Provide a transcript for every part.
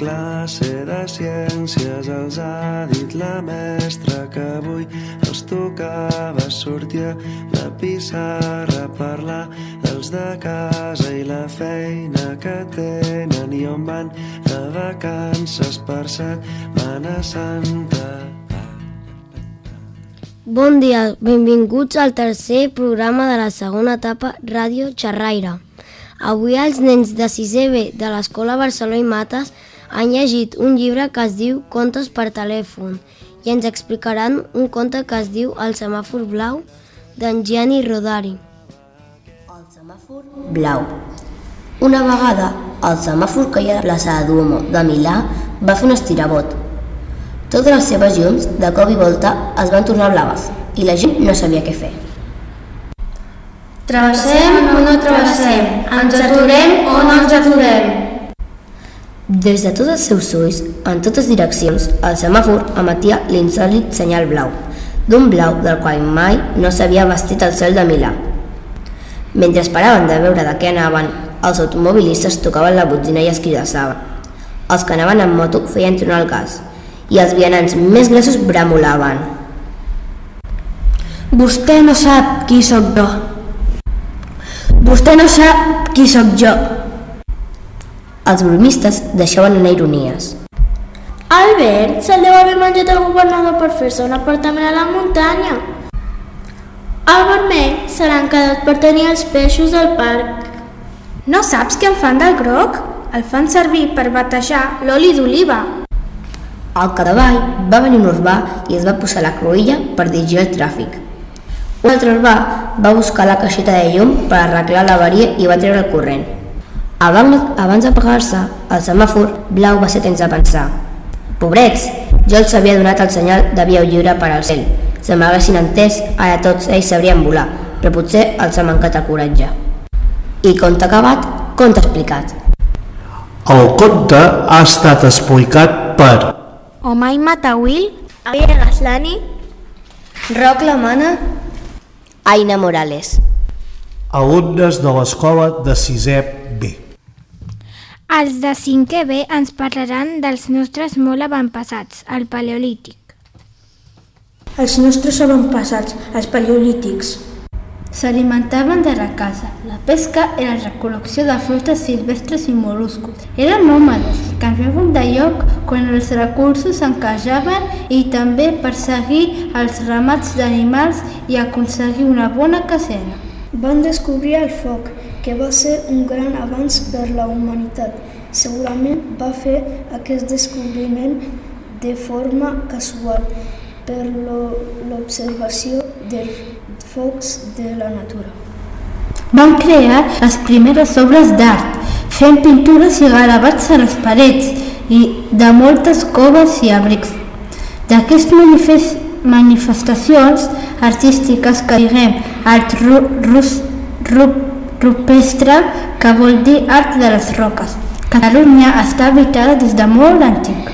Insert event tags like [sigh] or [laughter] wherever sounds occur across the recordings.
classe de ciències els ha dit la mestra que avui els tocava sortir a la pissarra a parlar dels de casa i la feina que tenen i on van de vacances per Setmana Santa. Bon dia, benvinguts al tercer programa de la segona etapa Ràdio Xerraire. Avui els nens de 6è B de l'Escola Barceló i Mates han llegit un llibre que es diu Contes per telèfon i ens explicaran un conte que es diu El semàfor blau d'en Gianni Rodari. El semàfor blau. Una vegada, el semàfor que hi ha a la plaça de Duomo de Milà va fer un estirabot. Totes les seves llums, de cop i volta, es van tornar blaves i la gent no sabia què fer. Travessem o no travessem? Ens aturem o no ens aturem? Des de tots els seus ulls, en totes direccions, el semàfor emetia l'insòlit senyal blau, d'un blau del qual mai no s'havia vestit el cel de Milà. Mentre esperaven de veure de què anaven, els automobilistes tocaven la botzina i es cridassaven. Els que anaven en moto feien tronar el gas i els vianants més grossos bramulaven. Vostè no sap qui sóc jo. Vostè no sap qui sóc jo. Els bromistes deixaven anar ironies. Albert, se'l deu haver menjat el governador per fer-se un apartament a la muntanya. El vermell se l'han quedat per tenir els peixos del parc. No saps què en fan del groc? El fan servir per batejar l'oli d'oliva. Al cadavall va venir un urbà i es va posar la cruïlla per dirigir el tràfic. Un altre urbà va buscar la caixeta de llum per arreglar l'avaria i va treure el corrent. Abans, abans d'apagar-se, el semàfor blau va ser temps de pensar. Pobrets, jo els havia donat el senyal de via lliure per al cel. Si m'haguessin entès, ara tots ells sabrien volar, però potser els ha mancat el coratge. I conte acabat, conte explicat. El conte ha estat explicat per Omai Matawil, Aia Gaslani, Roc la mana Aina Morales. alumnes de l'escola de 6è B. els de 5è B ens parlaran dels nostres molt avantpassats, el paleolític. Els nostres avantpassats, els paleolítics. S'alimentaven de la caça. La pesca era la recol·lecció de fruites silvestres i mol·luscos. Eren nòmades i canviaven de lloc quan els recursos s'encajaven i també per seguir els ramats d'animals i aconseguir una bona cacera. Van descobrir el foc, que va ser un gran avanç per la humanitat. Segurament va fer aquest descobriment de forma casual per l'observació dels focs de la natura. Van crear les primeres obres d'art, fent pintures i gravats a les parets i de moltes coves i abrics. D'aquestes manifestacions artístiques art ru, rus, ru, rupestre, que vol dir art de les roques. Catalunya està habitada des de molt antic.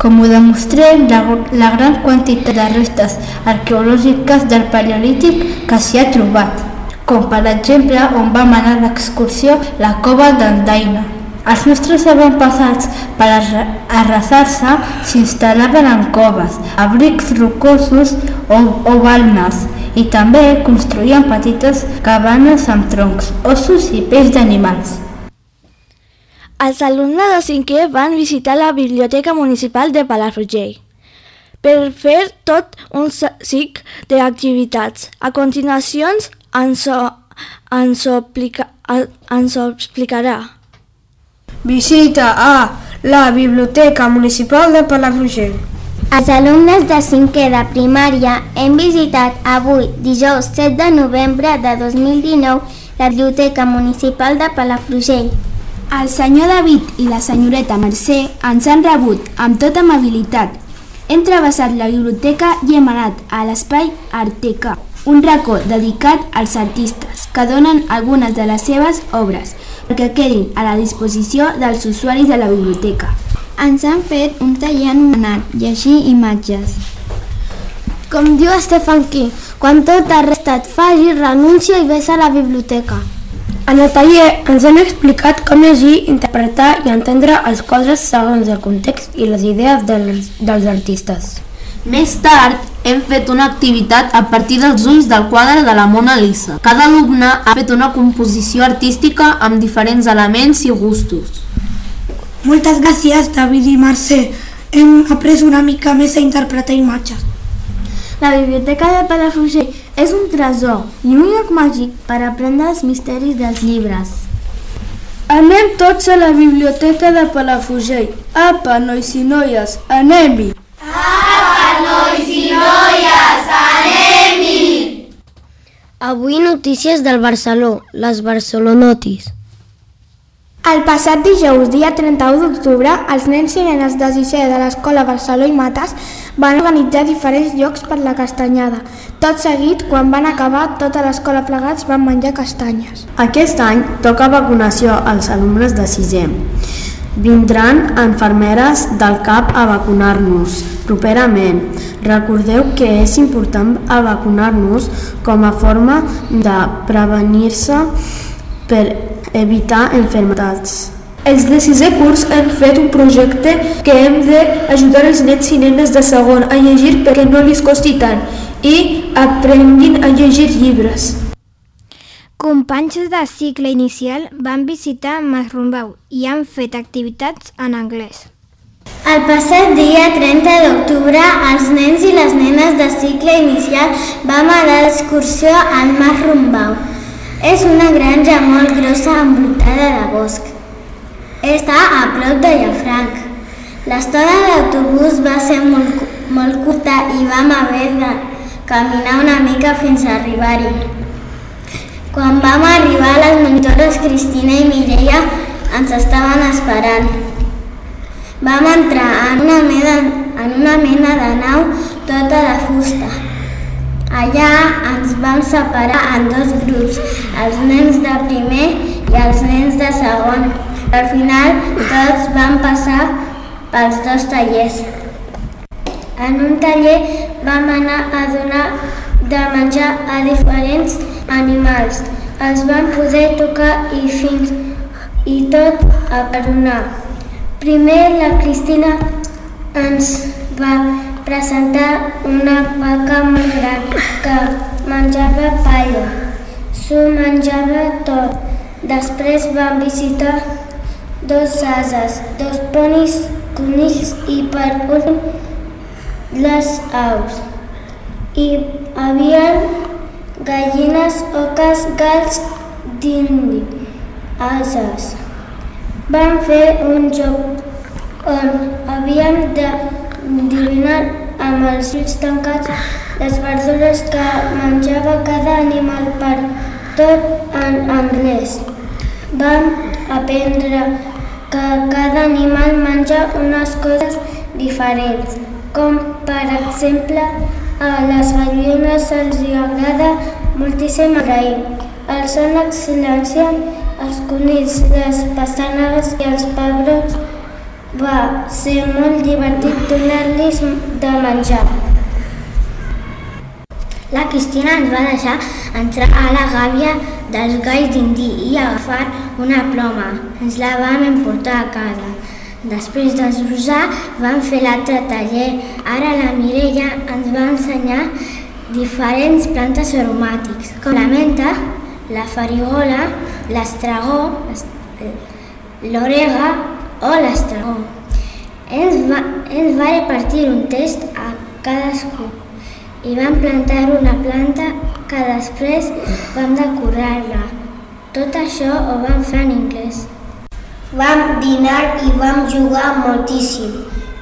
Com ho demostrem la, la gran quantitat de restes arqueològiques del paleolític que s'hi ha trobat, com per exemple on vam anar l'excursió la cova d'Andaina. Els nostres avantpassats, per arrasar-se, s'instal·laven en coves, abrics rocosos o, o balnes i també construïen petites cabanes amb troncs, ossos i peix d'animals. Els alumnes de 5è van visitar la Biblioteca Municipal de Palafrugell per fer tot un cic d'activitats. A continuació ens ho, ens ho, aplica, ens ho explicarà. Visita a la Biblioteca Municipal de Palafrugell. Els alumnes de 5è de primària hem visitat avui, dijous 7 de novembre de 2019, la Biblioteca Municipal de Palafrugell. El senyor David i la senyoreta Mercè ens han rebut amb tota amabilitat. Hem travessat la biblioteca i hem anat a l'espai Arteca, un racó dedicat als artistes que donen algunes de les seves obres perquè quedin a la disposició dels usuaris de la biblioteca. Ens han fet un taller anomenat Llegir imatges. Com diu Stefan King, quan tot ha restat, faci, renuncia i vés a la biblioteca. En el taller ens han explicat com llegir, interpretar i entendre els quadres segons el context i les idees dels, dels artistes. Més tard, hem fet una activitat a partir dels ulls del quadre de la Mona Lisa. Cada alumne ha fet una composició artística amb diferents elements i gustos. Moltes gràcies, David i Mercè. Hem après una mica més a interpretar imatges. La biblioteca de Palafrugell és un tresor i un lloc màgic per aprendre els misteris dels llibres. Anem tots a la biblioteca de Palafrugell. Apa, nois i noies, anem-hi! Apa, nois i noies, anem-hi! Avui notícies del Barceló, les Barcelonotis. El passat dijous, dia 31 d'octubre, els nens i nenes de sisè de l'escola Barceló i Mates van organitzar diferents llocs per la castanyada. Tot seguit, quan van acabar, tota l'escola plegats van menjar castanyes. Aquest any toca vacunació als alumnes de sisè. Vindran enfermeres del CAP a vacunar-nos properament. Recordeu que és important a vacunar-nos com a forma de prevenir-se per evitar enfermetats. Els de sisè curs han fet un projecte que hem d'ajudar els nens i nenes de segon a llegir perquè no li costi tant i aprenguin a llegir llibres. Companys de cicle inicial van visitar Masrumbau i han fet activitats en anglès. El passat dia 30 d'octubre, els nens i les nenes de cicle inicial vam anar d'excursió al Masrumbau. És una granja molt grossa envoltada de bosc. Està a prop de Llafranc. L'estona d'autobús va ser molt, molt curta i vam haver de caminar una mica fins a arribar-hi. Quan vam arribar, les monitores Cristina i Mireia ens estaven esperant. Vam entrar en una mena, en una mena de nau tota de fusta. Allà ens vam separar en dos grups, els nens de primer i els nens de segon. Al final tots vam passar pels dos tallers. En un taller vam anar a donar de menjar a diferents animals. Els vam poder tocar i fins i tot acaronar. Primer la Cristina ens va presentar una vaca molt gran que menjava palla. S'ho menjava tot. Després vam visitar dos ases, dos ponis, conills i per últim les aus. I havia gallines, oques, gals d'indi, ases. Vam fer un joc on havíem de adivinar amb els ulls tancats les verdures que menjava cada animal per tot en anglès. Vam aprendre que cada animal menja unes coses diferents, com per exemple a les gallines els hi agrada moltíssim el raïm, el son excel·lència, els conills, les pastanagues i els pebrots va ser molt divertit donar-los de menjar. La Cristina ens va deixar entrar a la gàbia dels galls d'indí i agafar una ploma. Ens la vam emportar a casa. Després d'esbrossar vam fer l'altre taller. Ara la Mireia ens va ensenyar diferents plantes aromàtics, com la menta, la farigola, l'estragó, l'orega o l'estragó. Ens va, ens va repartir un test a cadascú i vam plantar una planta que després vam decorar-la. Tot això ho vam fer en anglès. Vam dinar i vam jugar moltíssim.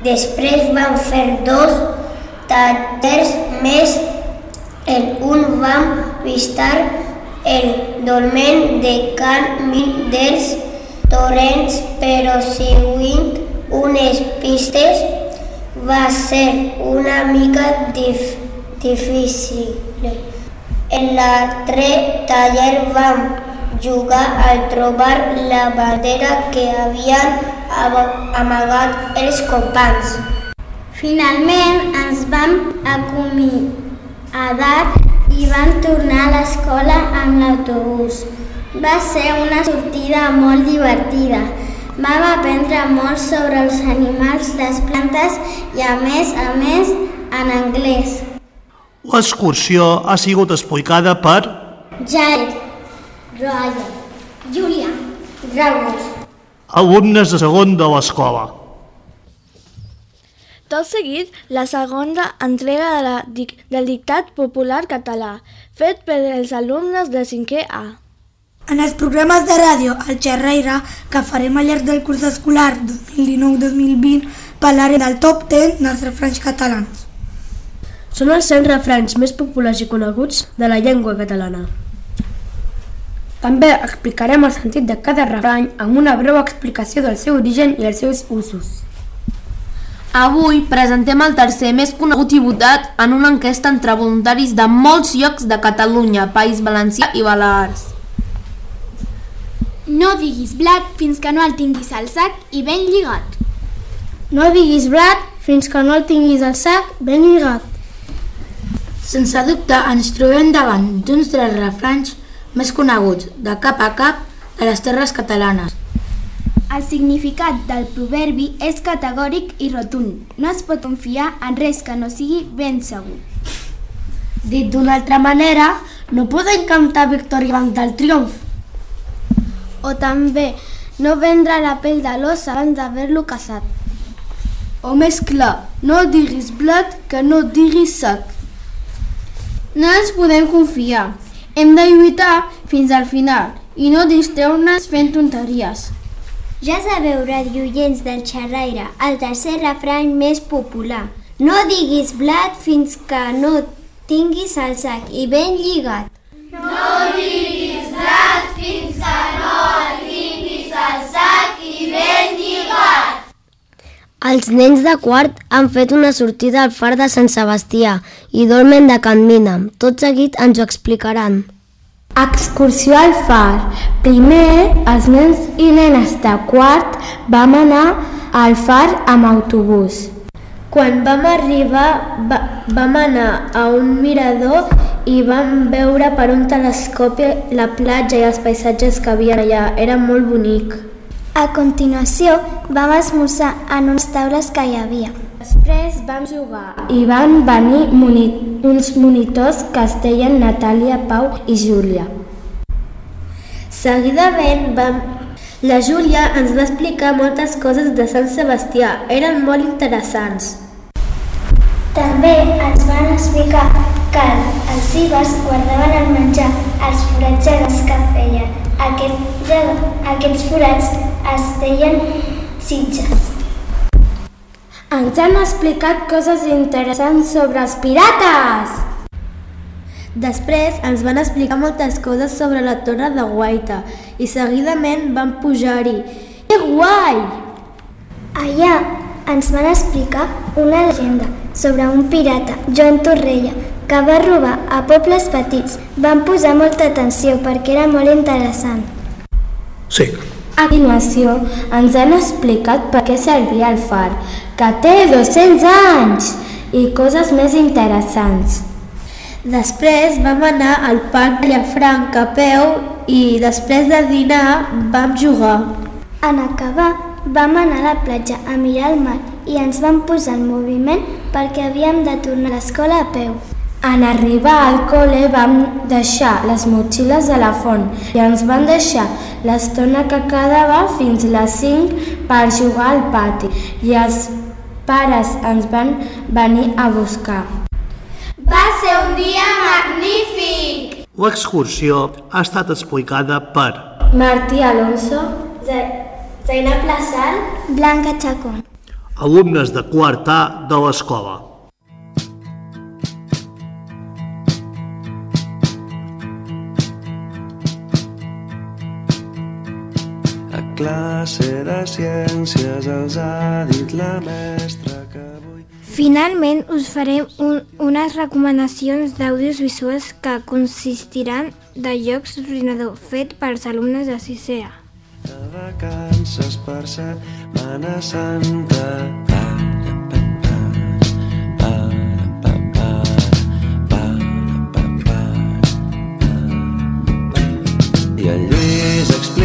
Després vam fer dos tallers més. En un vam visitar el dolmen de Can Min dels Torrents, però seguint unes pistes va ser una mica dif difícil. En l'altre taller vam jugar al trobar la bandera que havien amagat els companys. Finalment ens vam acomiadar i vam tornar a l'escola amb l'autobús. Va ser una sortida molt divertida. Vam aprendre molt sobre els animals, les plantes i a més a més en anglès. L'excursió ha sigut explicada per Jared, Ryan, Julia, Ramos. alumnes de segon de l'escola. Tot seguit, la segona entrega de la, del dictat popular català, fet per els alumnes de 5è A. En els programes de ràdio al Xerraire que farem al llarg del curs escolar 2019-2020 parlarem del top 10 dels refranys catalans. Són els 100 refranys més populars i coneguts de la llengua catalana. També explicarem el sentit de cada refrany amb una breu explicació del seu origen i els seus usos. Avui presentem el tercer més conegut i votat en una enquesta entre voluntaris de molts llocs de Catalunya, País Valencià i Balears. No diguis blat fins que no el tinguis al sac i ben lligat. No diguis blat fins que no el tinguis al sac ben lligat. Sense dubte ens trobem davant d'uns dels refranys més coneguts de cap a cap de les terres catalanes. El significat del proverbi és categòric i rotund. No es pot confiar en res que no sigui ben segur. Dit d'una altra manera, no podem cantar victòria abans del triomf. O també, no vendre la pell de l'os abans d'haver-lo caçat. O més clar, no diguis blat que no diguis sac. No ens podem confiar. Hem de lluitar fins al final i no distreure'ns fent tonteries. Ja sabeu, radioients del xerraire, el tercer refrany més popular. No diguis blat fins que no tinguis el sac i ben lligat. No diguis blat fins que al sac i ben lligat. Els nens de quart han fet una sortida al far de Sant Sebastià i dormen de Can Mina. Tot seguit ens ho explicaran. Excursió al far. Primer, els nens i nenes de quart vam anar al far amb autobús. Quan vam arribar, va, vam anar a un mirador i vam veure per un telescopi la platja i els paisatges que havia allà. Era molt bonic. A continuació, vam esmorzar en unes taules que hi havia. Després vam jugar i van venir moni uns monitors que es deien Natàlia, Pau i Júlia. Seguidament vam... La Júlia ens va explicar moltes coses de Sant Sebastià, eren molt interessants. També ens van explicar que els cibers guardaven el menjar als forats gegants que feien. Aquests, aquests forats es deien sitges. Ens han explicat coses interessants sobre els pirates! Després ens van explicar moltes coses sobre la torre de Guaita i seguidament van pujar-hi. Que guai! Allà ens van explicar una llegenda sobre un pirata, Joan Torrella, que va robar a pobles petits. Van posar molta atenció perquè era molt interessant. Sí. A continuació, ens han explicat per què servia el far, que té 200 anys, i coses més interessants. Després vam anar al parc de Llafranc a peu i després de dinar vam jugar. En acabar, vam anar a la platja a mirar el mar i ens vam posar en moviment perquè havíem de tornar a l'escola a peu. En arribar al col·le vam deixar les motxilles a la font i ens van deixar l'estona que quedava fins a les 5 per jugar al pati i els pares ens van venir a buscar. Va ser un dia magnífic! L'excursió ha estat explicada per Martí Alonso, Zainab Lasal, Blanca Chacón. Alumnes de quart A de l'escola. A classe de ciències els ha dit la mestra que avui... Finalment us farem un, unes recomanacions d'àudios visuals que consistiran de llocs d'ordinador fet pels alumnes de 6è A. De vacances per Setmana Santa. I el Lluís explica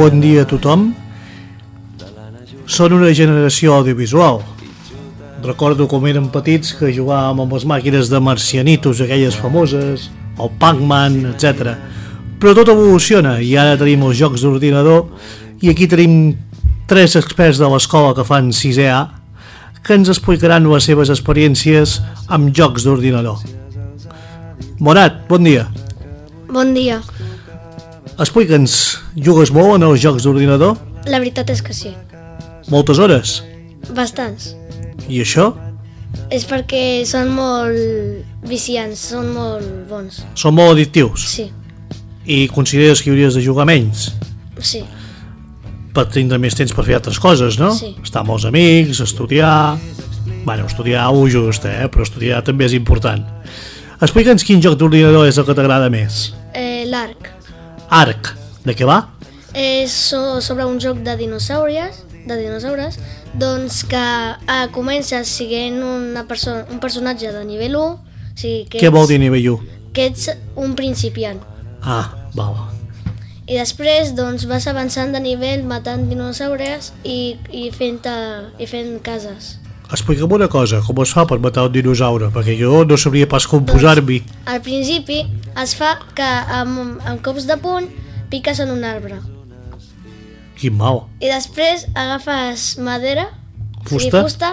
bon dia a tothom. Són una generació audiovisual. Recordo com érem petits que jugàvem amb les màquines de marcianitos, aquelles famoses, el Pac-Man, etc. Però tot evoluciona i ara tenim els jocs d'ordinador i aquí tenim tres experts de l'escola que fan 6è A que ens explicaran les seves experiències amb jocs d'ordinador. Morat, bon dia. Bon dia. Explica'ns, jugues molt en els jocs d'ordinador? La veritat és que sí. Moltes hores? Bastants. I això? És perquè són molt viciants, són molt bons. Són molt addictius? Sí, I consideres que hauries de jugar menys? sí. Per tindre més temps per fer altres coses, no? Sí. Estar amb els amics, estudiar... Bueno, estudiar ho just, eh? Però estudiar també és important. Explica'ns quin joc d'ordinador és el que t'agrada més. Eh, L'arc Arc. De què va? és so sobre un joc de dinosaures, de dinosaures, doncs que eh, comences siguent una persona, un personatge de nivell 1, o sigui que Què vol ets- dir nivell 1? que ets un principiant. Ah, val. I després doncs, vas avançant de nivell matant dinosaures i, i, fent, i fent cases. Explica'm una cosa, com es fa per matar un dinosaure? Perquè jo no sabria pas com posar-m'hi. Al principi es fa que amb, amb cops de puny piques en un arbre. Quin mal. I després agafes madera, o sigui, Fusta? fusta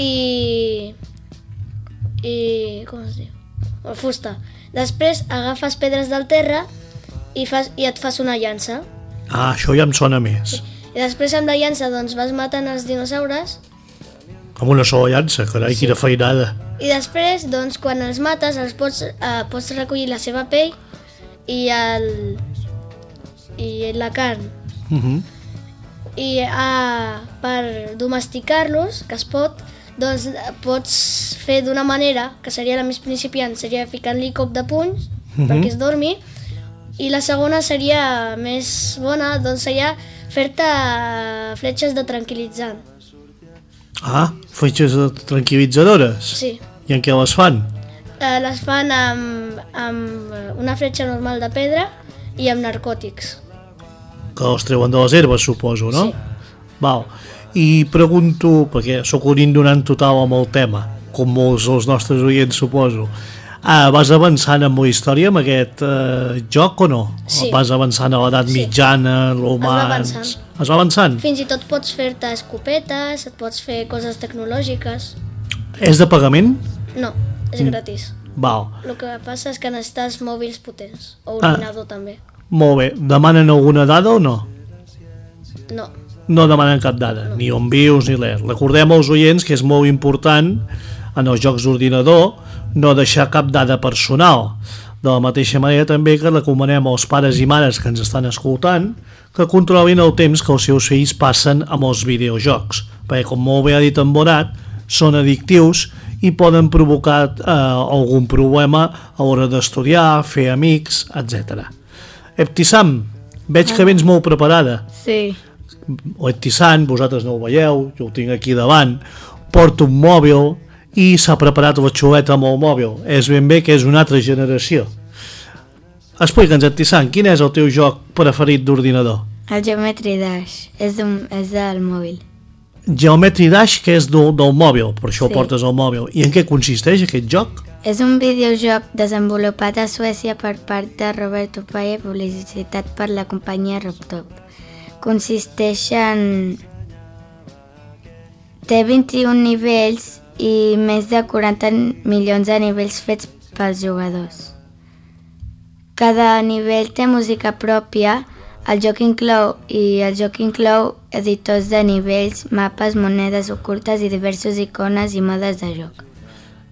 i... i... com es diu? Fusta. Després agafes pedres del terra i, fas, i et fas una llança. Ah, això ja em sona més. I després amb la llança doncs, vas matant els dinosaures Amb una sola llança, carai, quina feinada. i després doncs, quan els mates els pots, eh, pots recollir la seva pell i, el, i la carn. Uh -huh. I uh, per domesticar-los, que es pot, doncs eh, pots fer d'una manera, que seria la més principiant, seria ficant-li cop de punys Mhm. perquè es dormi, i la segona seria més bona, doncs seria fer-te eh, fletxes de tranquil·litzant. Ah, fetges tranquil·litzadores. Sí. I en què les fan? Eh, les fan amb, amb una fletxa normal de pedra i amb narcòtics. Que els treuen de les herbes, suposo, no? Sí. Val. I pregunto, perquè sóc un ignorant total amb el tema, com molts dels nostres oients, suposo. Ah, vas avançant amb la història amb aquest eh, joc o no? Sí. Vas avançant a l'edat Sí. mitjana, Es l'humans... avançant. Es va avançant? Fins i tot pots fer-te escopetes, et pots fer coses tecnològiques. És de pagament? No, és Mm. gratis. Val. El que passa és que necessites mòbils potents, o Ah. ordinador també. Molt bé. Demanen alguna dada o no? No, no demanen cap dada, no. ni on vius ni res. Recordem als oients que és molt important en els jocs d'ordinador no deixar cap dada personal. De la mateixa manera també que recomanem als pares i mares que ens estan escoltant que controlin el temps que els seus fills passen amb els videojocs, perquè com molt bé ha dit en Bonat, són addictius i poden provocar eh, algun problema a l'hora d'estudiar, fer amics, etc. Eptissam, veig que vens molt preparada Sí. o Eptissant, vosaltres no ho veieu, jo ho tinc aquí davant, porta un mòbil i s'ha preparat la xuleta amb el mòbil. És ben bé que és una altra generació. Explica'ns, Eptissant, quin és el teu joc preferit d'ordinador? El Geometry Dash és, un, és del mòbil. Geometry Dash, que és del, del mòbil, per això Sí. portes el mòbil. I en què consisteix aquest joc? És un videojoc desenvolupat a Suècia per part de Roberto Paye, publicitat per la companyia Robtop. Consisteix en... Té 21 nivells i més de 40 milions de nivells fets pels jugadors. Cada nivell té música pròpia, el joc inclou i el joc inclou editors de nivells, mapes, monedes ocultes i diversos icones i modes de joc.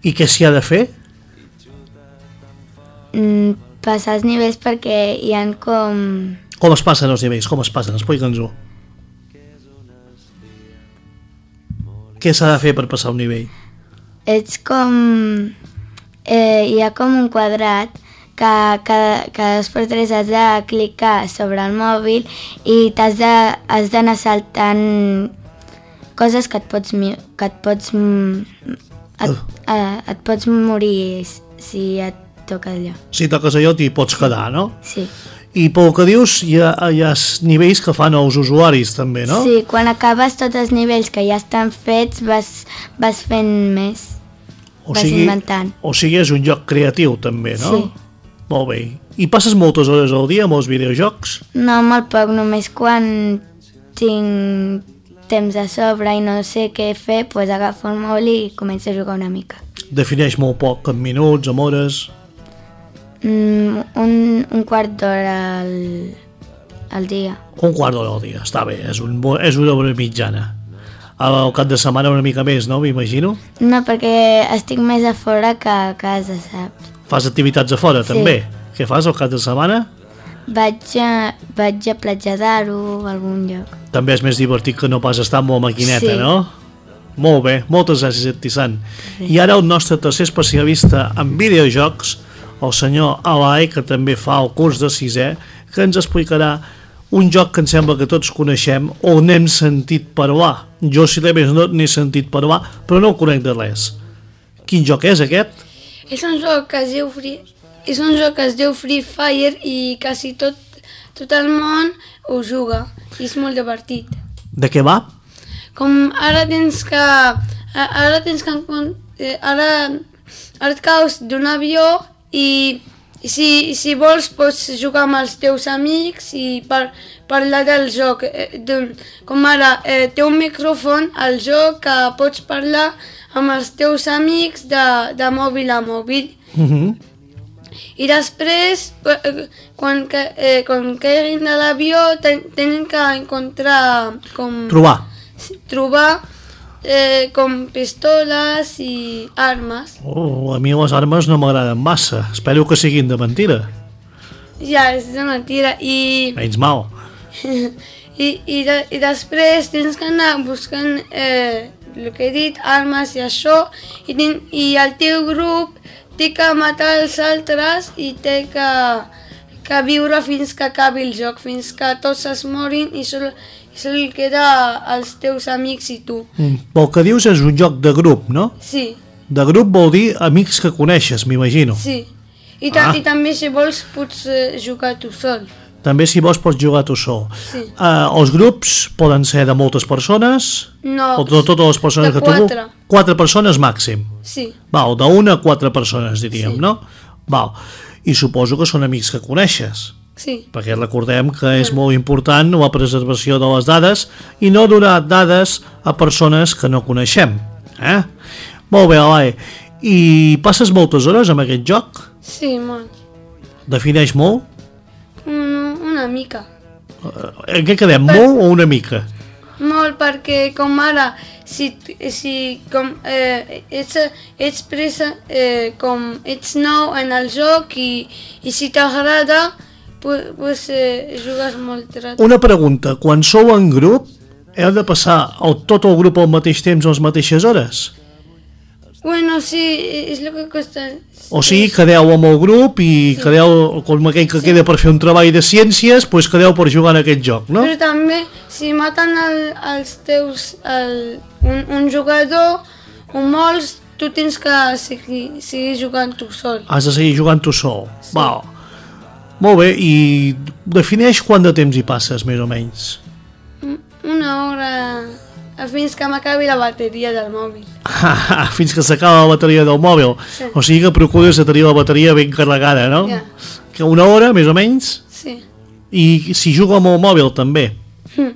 I què s'hi ha de fer? Mm, passar els nivells perquè hi han com... Com es passen els nivells? Com es passen? Explica'ns-ho. Què s'ha de fer per passar un nivell? Ets com... Eh, hi ha com un quadrat que cada, cada dos per tres has de clicar sobre el mòbil i t'has de, has d'anar saltant coses que et pots, que et pots, et, eh, et pots morir si et toca allò. Si toques allò t'hi pots quedar, no? Sí. I pel que dius, hi ha, hi ha nivells que fan nous usuaris també, no? Sí, quan acabes tots els nivells que ja estan fets vas, vas fent més, o vas sigui, inventant. o sigui, és un joc creatiu també, no? Sí. Molt bé. I passes moltes hores al dia amb els videojocs? No, molt poc, només quan tinc temps a sobre i no sé què fer, doncs agafo el mòbil i començo a jugar una mica. Defineix molt poc, en minuts, en hores... Mm, un, un quart d'hora al, al dia. Un quart d'hora al dia, està bé, és, un, bo- és una hora mitjana. Al cap de setmana una mica més, no? M'imagino. No, perquè estic més a fora que a casa, saps? Fas activitats a fora, Sí. també. Què fas al cap de setmana? Vaig a, vaig a Platja d'Aro a algun lloc. També és més divertit que no pas estar amb la maquineta, Sí. no? Molt bé, moltes gràcies, Tissan. I ara el nostre tercer especialista en videojocs, el senyor Alai, que també fa el curs de sisè, que ens explicarà un joc que em sembla que tots coneixem o n'hem sentit parlar. Jo, si de més no n'he sentit parlar, però no el conec de res. Quin joc és aquest? És un joc que es diu Free, és un joc que es diu Free Fire i quasi tot, tot el món ho juga. I és molt divertit. De què va? Com ara tens que... Ara tens que... eh, Ara, ara et caus d'un avió i, si, si vols pots jugar amb els teus amics i par, parlar del joc. Eh, d'un- com ara, eh, té un micròfon al joc que pots parlar amb els teus amics de, de mòbil a mòbil. Uh -huh. I després, eh, quan, ca- eh, quan caiguin de l'avió, ten, tenen que encontrar com... Trobar. Trobar eh, com pistoles i armes. Oh, a mi les armes no m'agraden massa. Espero que siguin de mentira. Ja, és de mentira. I, Menys mal. [laughs] i, i, de, i després tens que anar buscant eh, el que he dit, armes i això, i, ten, i el teu grup té que matar els altres i té que, que viure fins que acabi el joc, fins que tots es morin i sol, i sol queda els teus amics i tu. Mm. Pel que dius és un joc de grup, no? Sí, De grup vol dir amics que coneixes, m'imagino. sí. I, ta, Ah. I també si vols pots eh, jugar tu sol. També si vols pots jugar tu sol. Sí. Uh, els grups poden ser de moltes persones No, o de totes les persones de que tu vulguis? quatre. Quatre persones màxim. Sí, Val, d'una a quatre persones, diríem, sí. no? Val. I suposo que són amics que coneixes. Sí. perquè recordem que és molt important la preservació de les dades i no donar dades a persones que no coneixem. Eh? Molt bé, Elai. I passes moltes hores amb aquest joc? Sí, molt. Defineix molt? Una, una mica. En què quedem? Molt o una mica? Molt perquè com ara, si, si com, eh, ets, ets presa, eh, com ets nou en el joc i, i si t'agrada, pues, pues eh, jugues molt rato. Una pregunta. Quan sou en grup, heu de passar el, tot el grup al mateix temps a les mateixes hores? Bueno, sí, és el que costa. O sigui, quedeu amb el grup i sí. quedeu, com aquell que queda per fer un treball de ciències, doncs quedeu per jugar en aquest joc, no? Però també, si maten el, els teus, el, un, un jugador o molts, tu tens que seguir, seguir jugant tu sol. Has de seguir jugant tu sol. Sí. Val. Molt bé, i defineix quant de temps hi passes, més o menys. Una hora fins que m'acabi la bateria del mòbil. Fins que s'acaba la bateria del mòbil. Sí. O sigui que procures de tenir la bateria ben carregada, no? Ja. Que una hora, més o menys? Sí. I si jugo amb el mòbil, també. Hm.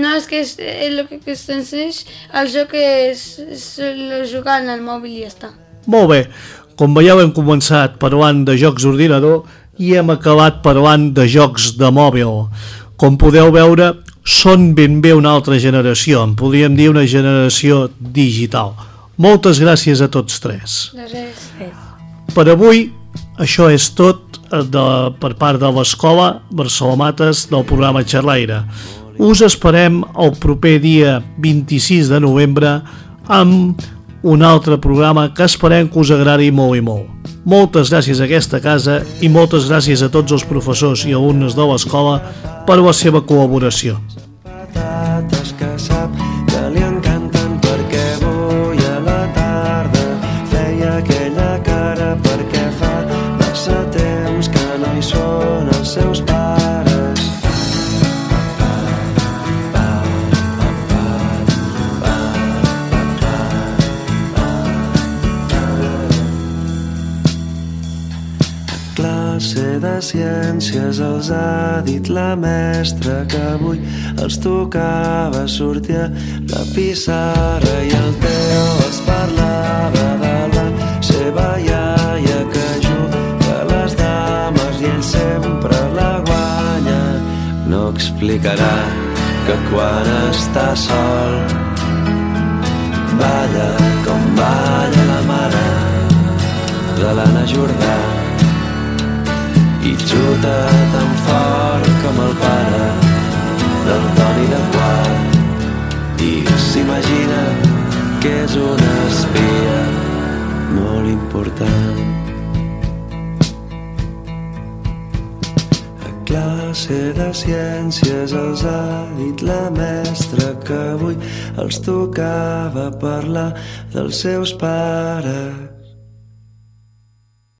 No, és que és, és el que, que es senzeix, el joc és, és el jugar en el mòbil i ja està. Molt bé. Com veieu, hem començat parlant de jocs d'ordinador i hem acabat parlant de jocs de mòbil. Com podeu veure, són ben bé una altra generació, en podríem dir una generació digital. Moltes gràcies a tots tres. Per avui, això és tot eh, de, per part de l'Escola Barcelomates del programa Xerraire. Us esperem el proper dia 26 de novembre amb un altre programa que esperem que us agradi molt i molt. Moltes gràcies a aquesta casa i moltes gràcies a tots els professors i alumnes de l'escola per la seva col·laboració. Ciències els ha dit la mestra que avui els tocava sortir a la pissarra i el Teo els parlava de la seva iaia que juga a les dames i ell sempre la guanya. No explicarà que quan està sol balla com balla la mare de l'Anna Jordà i xuta tan fort com el pare del Toni de Quart i s'imagina que és una espia molt important. A classe de ciències els ha dit la mestra que avui els tocava parlar dels seus pares